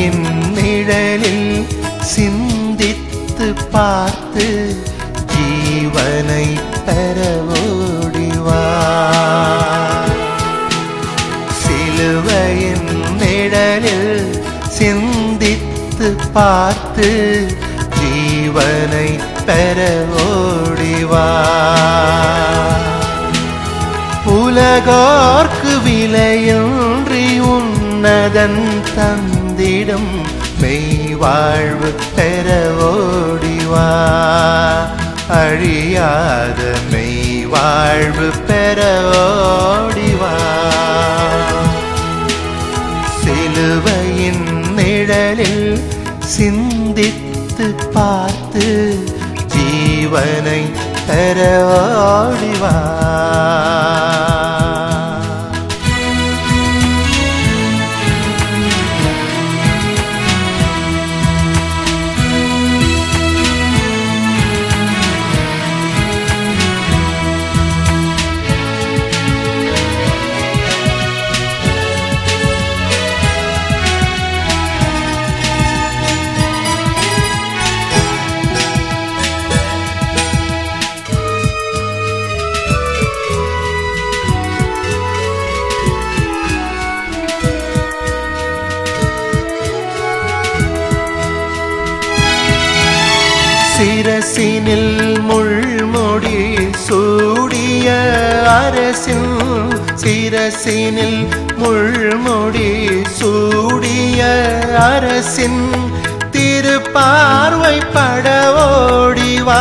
என் நிழலில் சிந்தித்து பார்த்து ஜீவனை பெற சிலுவையின் நிழலில் சிந்தித்து பார்த்து ஜீவனை பெற ஓடிவா. உலகோர்க்கு விலையொன்றி உன்னதன் தன் தந்திடும் மெய் வாழ்வு பெற ஓடிவா அழியாத மெய் வாழ்வு பெற ஓடிவா சிலுவையின் நிழலில் சிந்தித்து பார்த்து ஜீவனை பெற ஓடிவா சிரசினில் முள்முடி சூடிய அரசின் சிரசினில் முள்முடி சூடிய அரசின் திருப்பார்வை பட ஓடிவா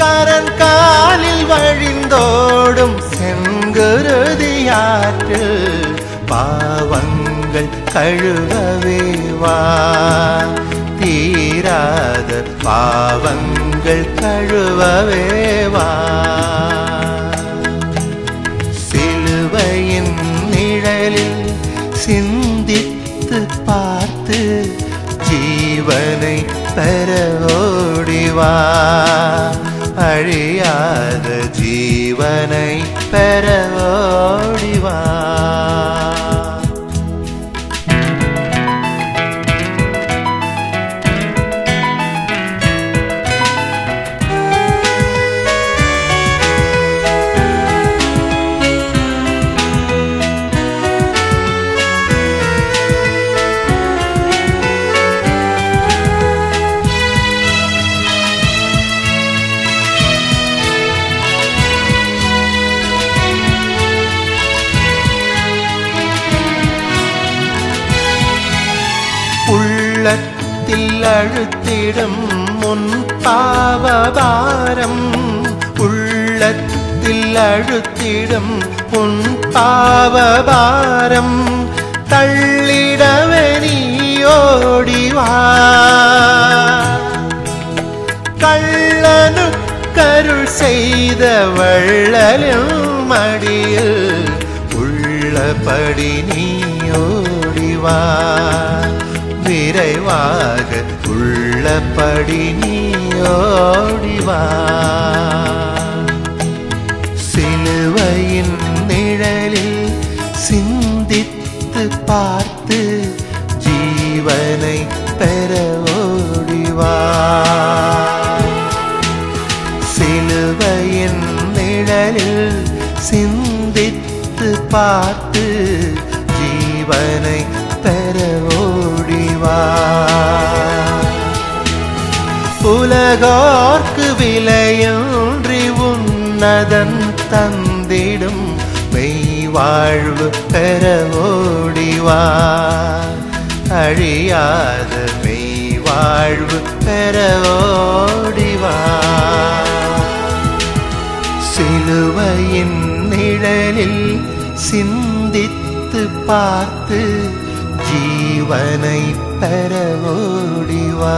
கரன் காலில் வழிந்தோடும் செங்குருதியாற்று பாவங்கள் கழுவவேவா தீ தீராத பாவங்கள் கழுவவேவா சிலுவையின் நிழலில் சிந்தித்து பார்த்து ஜீவனை பெற ஓடிவா அழியாத ஜீவனை பெற ஓடிவா உள்ளத்தில் அழுத்திடும் முன் பாவபாரம். உள்ளத்தில் அழுத்திடும் உன் பாவபாரம். தள்ளிடவே நீ ஓடிவா கள்ளனு கருள் செய்த வள்ளலும் மடியில் உள்ளபடி நீ ஓடிவா நிறைவாக உள்ளபடி நீ சிலுவையின் நிழலில் சிந்தித்து பார்த்து ஜீவனை பெற ஓடிவா சிலுவையின் நிழலில் சிந்தித்து பார்த்து ஜீவனை பெற ஓடி தந்திடும் மெய் வாழ்வு பெற ஓடிவா அழியாத மெய் வாழ்வு பெற ஓடிவா சிலுவையின் நிழலில் சிந்தித்து பார்த்து ஜீவனை பெற ஓடிவா